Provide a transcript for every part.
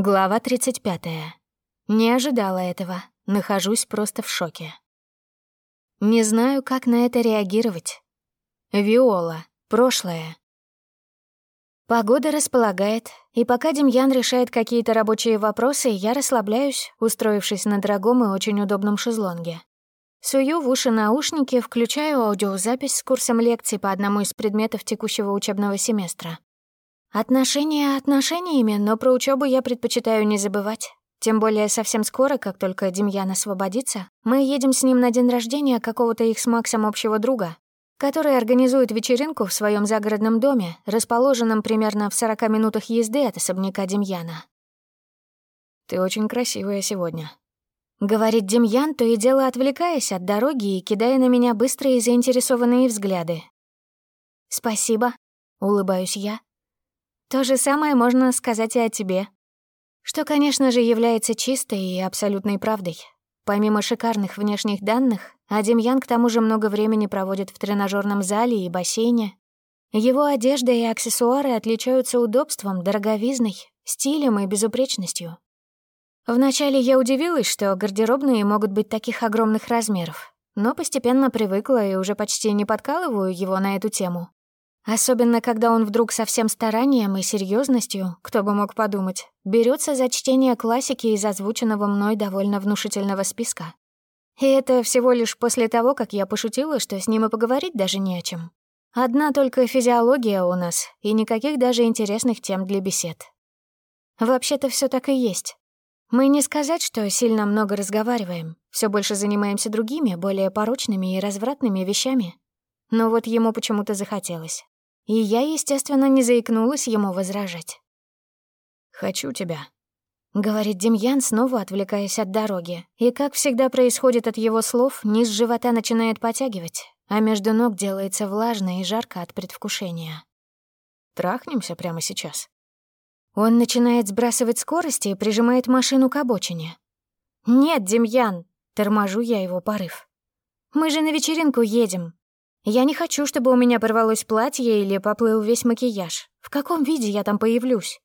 Глава 35. Не ожидала этого. Нахожусь просто в шоке. Не знаю, как на это реагировать. Виола. Прошлое. Погода располагает, и пока Демьян решает какие-то рабочие вопросы, я расслабляюсь, устроившись на дорогом и очень удобном шезлонге. Сую в уши наушники, включаю аудиозапись с курсом лекций по одному из предметов текущего учебного семестра. Отношения отношениями, но про учебу я предпочитаю не забывать. Тем более совсем скоро, как только Демьян освободится, мы едем с ним на день рождения какого-то их с Максом общего друга, который организует вечеринку в своем загородном доме, расположенном примерно в 40 минутах езды от особняка Демьяна. «Ты очень красивая сегодня», — говорит Демьян, то и дело отвлекаясь от дороги и кидая на меня быстрые заинтересованные взгляды. «Спасибо», — улыбаюсь я, то же самое можно сказать и о тебе. Что, конечно же, является чистой и абсолютной правдой. Помимо шикарных внешних данных, а Демьян к тому же много времени проводит в тренажерном зале и бассейне. Его одежда и аксессуары отличаются удобством, дороговизной, стилем и безупречностью. Вначале я удивилась, что гардеробные могут быть таких огромных размеров, но постепенно привыкла и уже почти не подкалываю его на эту тему. Особенно, когда он вдруг со всем старанием и серьезностью, кто бы мог подумать, берется за чтение классики из озвученного мной довольно внушительного списка. И это всего лишь после того, как я пошутила, что с ним и поговорить даже не о чем. Одна только физиология у нас, и никаких даже интересных тем для бесед. Вообще-то все так и есть. Мы не сказать, что сильно много разговариваем, все больше занимаемся другими, более порочными и развратными вещами. Но вот ему почему-то захотелось и я, естественно, не заикнулась ему возражать. «Хочу тебя», — говорит Демьян, снова отвлекаясь от дороги. И, как всегда происходит от его слов, низ живота начинает потягивать, а между ног делается влажно и жарко от предвкушения. «Трахнемся прямо сейчас». Он начинает сбрасывать скорости и прижимает машину к обочине. «Нет, Демьян!» — торможу я его порыв. «Мы же на вечеринку едем, я не хочу, чтобы у меня порвалось платье или поплыл весь макияж. В каком виде я там появлюсь?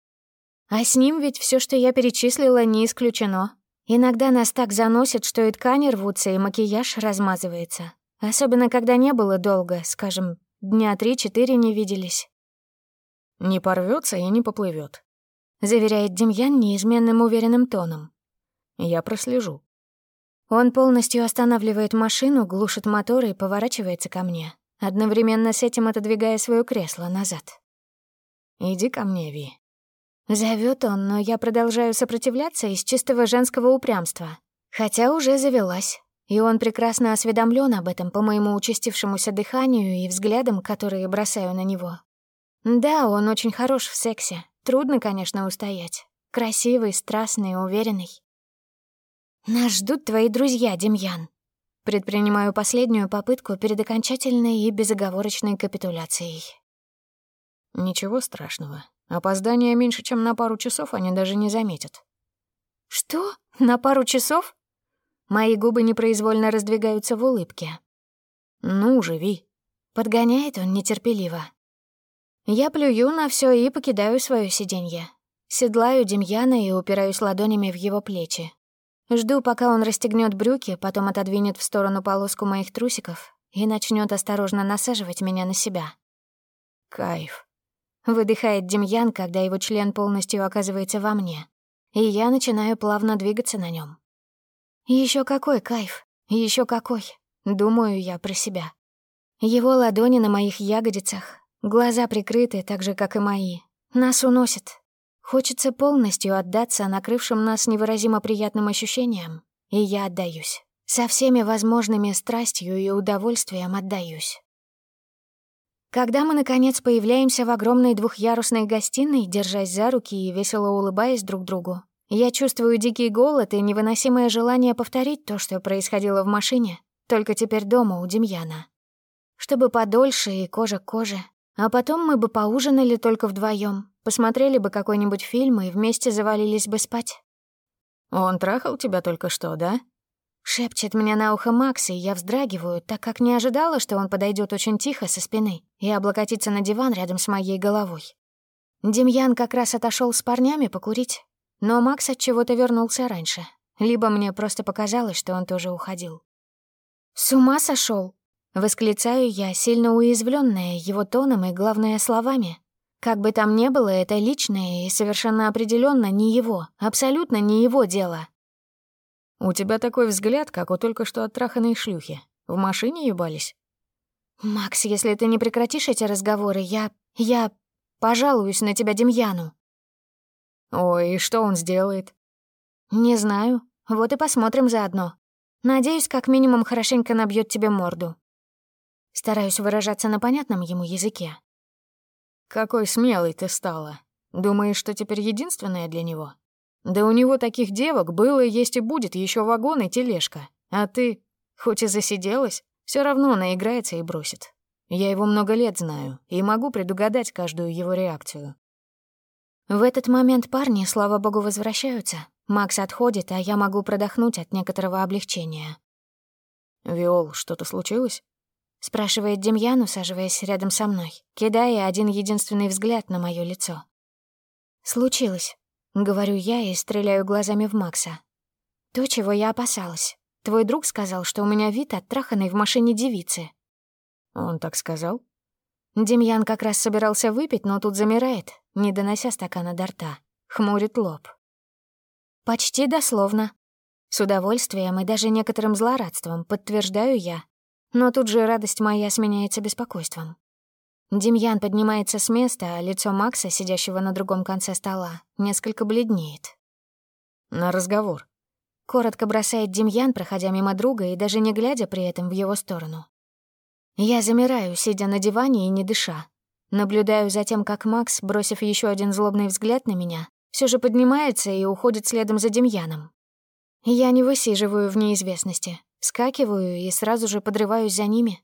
А с ним ведь все, что я перечислила, не исключено. Иногда нас так заносит, что и ткани рвутся, и макияж размазывается. Особенно, когда не было долго, скажем, дня три-четыре не виделись. «Не порвется и не поплывет, заверяет Демьян неизменным уверенным тоном. «Я прослежу». Он полностью останавливает машину, глушит мотор и поворачивается ко мне, одновременно с этим отодвигая свое кресло назад. «Иди ко мне, Ви». Зовет он, но я продолжаю сопротивляться из чистого женского упрямства, хотя уже завелась. И он прекрасно осведомлен об этом по моему участившемуся дыханию и взглядам, которые бросаю на него. Да, он очень хорош в сексе. Трудно, конечно, устоять. Красивый, страстный, уверенный. «Нас ждут твои друзья, Демьян». Предпринимаю последнюю попытку перед окончательной и безоговорочной капитуляцией. «Ничего страшного. Опоздание меньше, чем на пару часов они даже не заметят». «Что? На пару часов?» Мои губы непроизвольно раздвигаются в улыбке. «Ну, живи». Подгоняет он нетерпеливо. Я плюю на все и покидаю свое сиденье. Седлаю Демьяна и упираюсь ладонями в его плечи. Жду, пока он расстегнет брюки, потом отодвинет в сторону полоску моих трусиков и начнет осторожно насаживать меня на себя. «Кайф», — выдыхает Демьян, когда его член полностью оказывается во мне, и я начинаю плавно двигаться на нем. Еще какой кайф, еще какой, думаю я про себя. Его ладони на моих ягодицах, глаза прикрыты, так же, как и мои. Нас уносит, Хочется полностью отдаться накрывшим нас невыразимо приятным ощущениям, и я отдаюсь. Со всеми возможными страстью и удовольствием отдаюсь. Когда мы, наконец, появляемся в огромной двухъярусной гостиной, держась за руки и весело улыбаясь друг другу, я чувствую дикий голод и невыносимое желание повторить то, что происходило в машине, только теперь дома у Демьяна. Чтобы подольше и кожа к коже, а потом мы бы поужинали только вдвоем, посмотрели бы какой-нибудь фильм и вместе завалились бы спать. «Он трахал тебя только что, да?» Шепчет мне на ухо Макс, и я вздрагиваю, так как не ожидала, что он подойдет очень тихо со спины и облокотится на диван рядом с моей головой. Демьян как раз отошел с парнями покурить. но Макс от чего-то вернулся раньше. Либо мне просто показалось, что он тоже уходил. «С ума сошел! Восклицаю я, сильно уязвленная его тоном и, главное, словами. Как бы там ни было, это личное и совершенно определенно не его, абсолютно не его дело. «У тебя такой взгляд, как у только что оттраханной шлюхи. В машине ебались?» «Макс, если ты не прекратишь эти разговоры, я... я... пожалуюсь на тебя Демьяну». «Ой, и что он сделает?» «Не знаю. Вот и посмотрим заодно. Надеюсь, как минимум хорошенько набьет тебе морду». Стараюсь выражаться на понятном ему языке. «Какой смелый ты стала. Думаешь, что теперь единственная для него? Да у него таких девок было, есть и будет еще вагон и тележка. А ты, хоть и засиделась, все равно наиграется и бросит. Я его много лет знаю и могу предугадать каждую его реакцию. В этот момент парни, слава богу, возвращаются. Макс отходит, а я могу продохнуть от некоторого облегчения. «Виол, что-то случилось?» — спрашивает Демьян, усаживаясь рядом со мной, кидая один единственный взгляд на мое лицо. «Случилось», — говорю я и стреляю глазами в Макса. «То, чего я опасалась. Твой друг сказал, что у меня вид от траханной в машине девицы». «Он так сказал?» Демьян как раз собирался выпить, но тут замирает, не донося стакана до рта. Хмурит лоб. «Почти дословно. С удовольствием и даже некоторым злорадством подтверждаю я. Но тут же радость моя сменяется беспокойством. Демьян поднимается с места, а лицо Макса, сидящего на другом конце стола, несколько бледнеет. «На разговор», — коротко бросает Демьян, проходя мимо друга и даже не глядя при этом в его сторону. Я замираю, сидя на диване и не дыша. Наблюдаю за тем, как Макс, бросив еще один злобный взгляд на меня, все же поднимается и уходит следом за Демьяном. Я не высиживаю в неизвестности, скакиваю и сразу же подрываюсь за ними,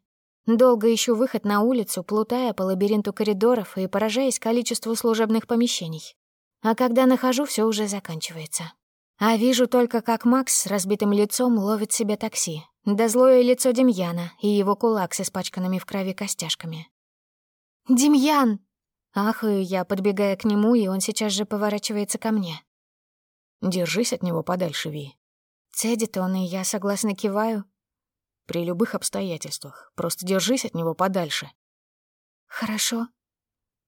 Долго ищу выход на улицу, плутая по лабиринту коридоров и поражаясь количеству служебных помещений. А когда нахожу, все уже заканчивается. А вижу только, как Макс с разбитым лицом ловит себе такси. Да злое лицо Демьяна и его кулак с испачканными в крови костяшками. «Демьян!» Ахаю я, подбегая к нему, и он сейчас же поворачивается ко мне. «Держись от него подальше, Ви». Цедит он, и я согласно киваю, при любых обстоятельствах. Просто держись от него подальше. Хорошо.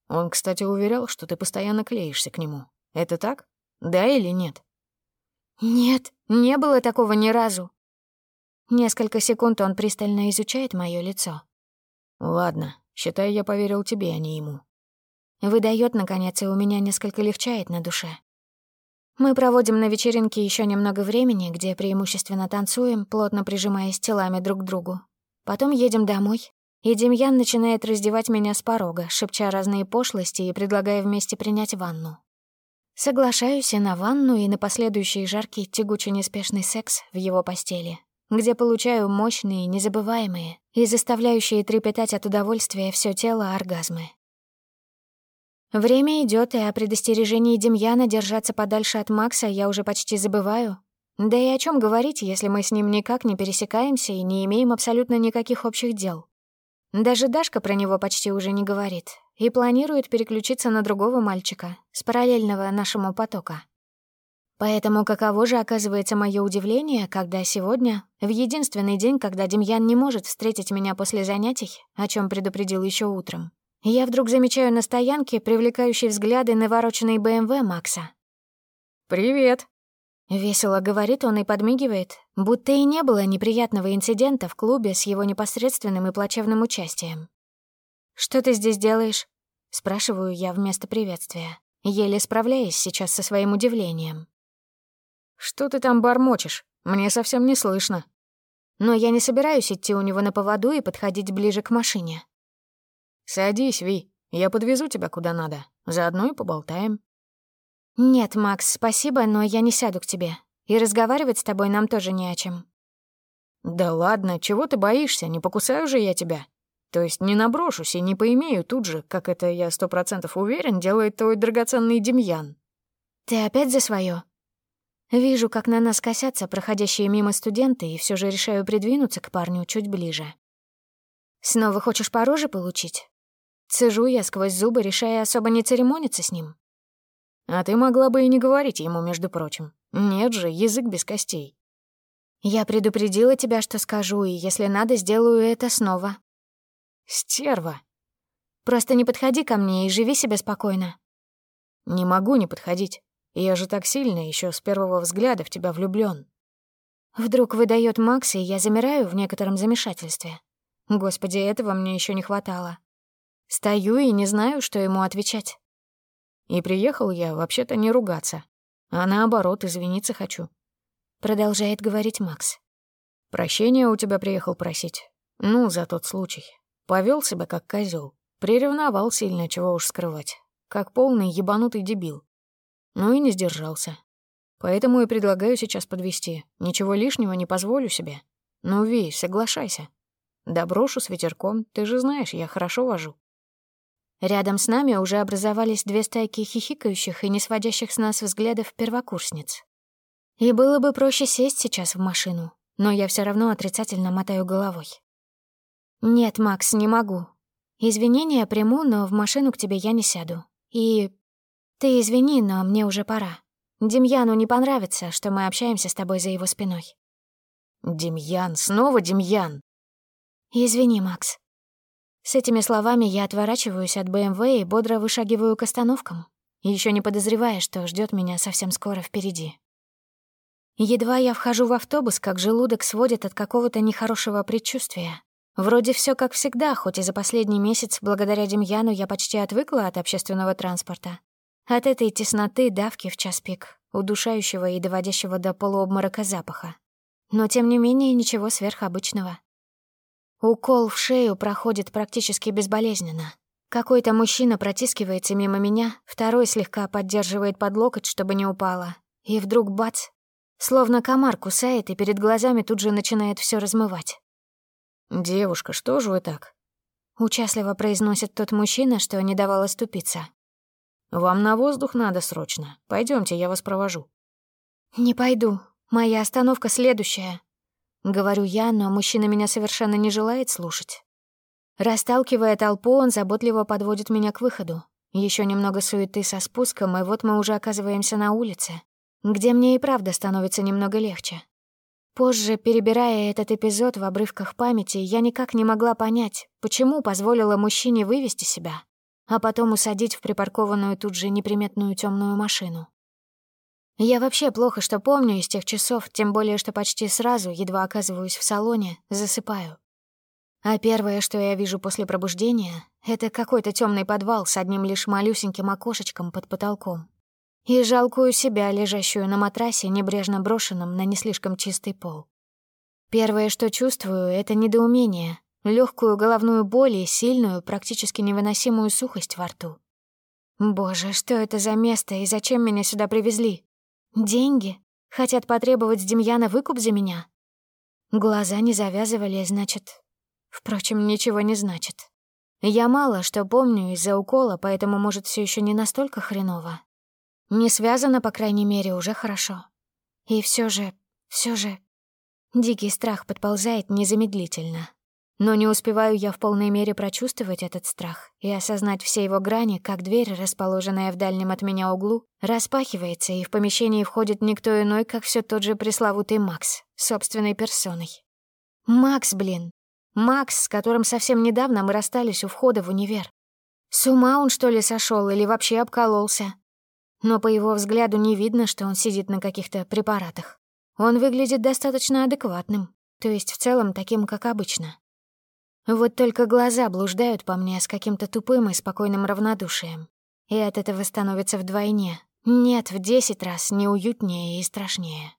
Он, кстати, уверял, что ты постоянно клеишься к нему. Это так? Да или нет? Нет, не было такого ни разу. Несколько секунд он пристально изучает мое лицо. Ладно, считай, я поверил тебе, а не ему. Выдает наконец, и у меня несколько легчает на душе. Мы проводим на вечеринке еще немного времени, где преимущественно танцуем, плотно прижимаясь телами друг к другу. Потом едем домой, и Демьян начинает раздевать меня с порога, шепча разные пошлости и предлагая вместе принять ванну. Соглашаюсь и на ванну, и на последующий жаркий, тягучий, неспешный секс в его постели, где получаю мощные, незабываемые и заставляющие трепетать от удовольствия все тело оргазмы. Время идет, и о предостережении Демьяна держаться подальше от Макса я уже почти забываю. Да и о чем говорить, если мы с ним никак не пересекаемся и не имеем абсолютно никаких общих дел. Даже Дашка про него почти уже не говорит и планирует переключиться на другого мальчика с параллельного нашему потока. Поэтому каково же оказывается мое удивление, когда сегодня, в единственный день, когда Демьян не может встретить меня после занятий, о чем предупредил еще утром, я вдруг замечаю на стоянке привлекающие взгляды навороченной БМВ Макса. «Привет!» — весело говорит он и подмигивает, будто и не было неприятного инцидента в клубе с его непосредственным и плачевным участием. «Что ты здесь делаешь?» — спрашиваю я вместо приветствия, еле справляясь сейчас со своим удивлением. «Что ты там бормочешь? Мне совсем не слышно». Но я не собираюсь идти у него на поводу и подходить ближе к машине. «Садись, Ви, я подвезу тебя куда надо. Заодно и поболтаем». «Нет, Макс, спасибо, но я не сяду к тебе. И разговаривать с тобой нам тоже не о чем». «Да ладно, чего ты боишься? Не покусаю же я тебя. То есть не наброшусь и не поимею тут же, как это я сто процентов уверен, делает твой драгоценный Демьян». «Ты опять за свое? Вижу, как на нас косятся проходящие мимо студенты, и все же решаю придвинуться к парню чуть ближе. «Снова хочешь по роже получить?» Цежу я сквозь зубы, решая особо не церемониться с ним. А ты могла бы и не говорить ему, между прочим. Нет же, язык без костей. Я предупредила тебя, что скажу, и если надо, сделаю это снова. Стерва. Просто не подходи ко мне и живи себе спокойно. Не могу не подходить. Я же так сильно еще с первого взгляда в тебя влюблён. Вдруг выдает Макс, и я замираю в некотором замешательстве. Господи, этого мне еще не хватало. Стою и не знаю, что ему отвечать. И приехал я вообще-то не ругаться, а наоборот, извиниться хочу. Продолжает говорить Макс. Прощения у тебя приехал просить. Ну, за тот случай. Повел себя как козел, Приревновал сильно, чего уж скрывать. Как полный ебанутый дебил. Ну и не сдержался. Поэтому и предлагаю сейчас подвести. Ничего лишнего не позволю себе. Ну, Ви, соглашайся. Доброшу с ветерком, ты же знаешь, я хорошо вожу. Рядом с нами уже образовались две стайки хихикающих и не сводящих с нас взглядов первокурсниц. И было бы проще сесть сейчас в машину, но я все равно отрицательно мотаю головой. «Нет, Макс, не могу. Извинения приму, но в машину к тебе я не сяду. И ты извини, но мне уже пора. Демьяну не понравится, что мы общаемся с тобой за его спиной». «Демьян, снова Демьян!» «Извини, Макс. С этими словами я отворачиваюсь от БМВ и бодро вышагиваю к остановкам, еще не подозревая, что ждет меня совсем скоро впереди. Едва я вхожу в автобус, как желудок сводит от какого-то нехорошего предчувствия. Вроде все как всегда, хоть и за последний месяц, благодаря Демьяну, я почти отвыкла от общественного транспорта. От этой тесноты, давки в час пик, удушающего и доводящего до полуобморока запаха. Но, тем не менее, ничего сверхобычного. Укол в шею проходит практически безболезненно. Какой-то мужчина протискивается мимо меня, второй слегка поддерживает под локоть, чтобы не упала. И вдруг бац! Словно комар кусает, и перед глазами тут же начинает все размывать. «Девушка, что же вы так?» Участливо произносит тот мужчина, что не давал оступиться. «Вам на воздух надо срочно. Пойдемте, я вас провожу». «Не пойду. Моя остановка следующая. Говорю я, но мужчина меня совершенно не желает слушать. Расталкивая толпу, он заботливо подводит меня к выходу. Еще немного суеты со спуском, и вот мы уже оказываемся на улице, где мне и правда становится немного легче. Позже, перебирая этот эпизод в обрывках памяти, я никак не могла понять, почему позволила мужчине вывести себя, а потом усадить в припаркованную тут же неприметную темную машину. Я вообще плохо что помню из тех часов, тем более, что почти сразу, едва оказываюсь в салоне, засыпаю. А первое, что я вижу после пробуждения, это какой-то темный подвал с одним лишь малюсеньким окошечком под потолком. И жалкую себя, лежащую на матрасе, небрежно брошенном на не слишком чистый пол. Первое, что чувствую, это недоумение, легкую головную боль и сильную, практически невыносимую сухость во рту. Боже, что это за место и зачем меня сюда привезли? Деньги? Хотят потребовать с Демьяна выкуп за меня? Глаза не завязывали, значит... Впрочем, ничего не значит. Я мало что помню из-за укола, поэтому, может, все еще не настолько хреново. Не связано, по крайней мере, уже хорошо. И все же, все же... Дикий страх подползает незамедлительно. Но не успеваю я в полной мере прочувствовать этот страх и осознать все его грани, как дверь, расположенная в дальнем от меня углу, распахивается, и в помещении входит никто иной, как все тот же пресловутый Макс, собственной персоной. Макс, блин. Макс, с которым совсем недавно мы расстались у входа в универ. С ума он, что ли, сошел или вообще обкололся? Но по его взгляду не видно, что он сидит на каких-то препаратах. Он выглядит достаточно адекватным, то есть в целом таким, как обычно. Вот только глаза блуждают по мне с каким-то тупым и спокойным равнодушием. И от этого становится вдвойне. Нет, в десять раз неуютнее и страшнее.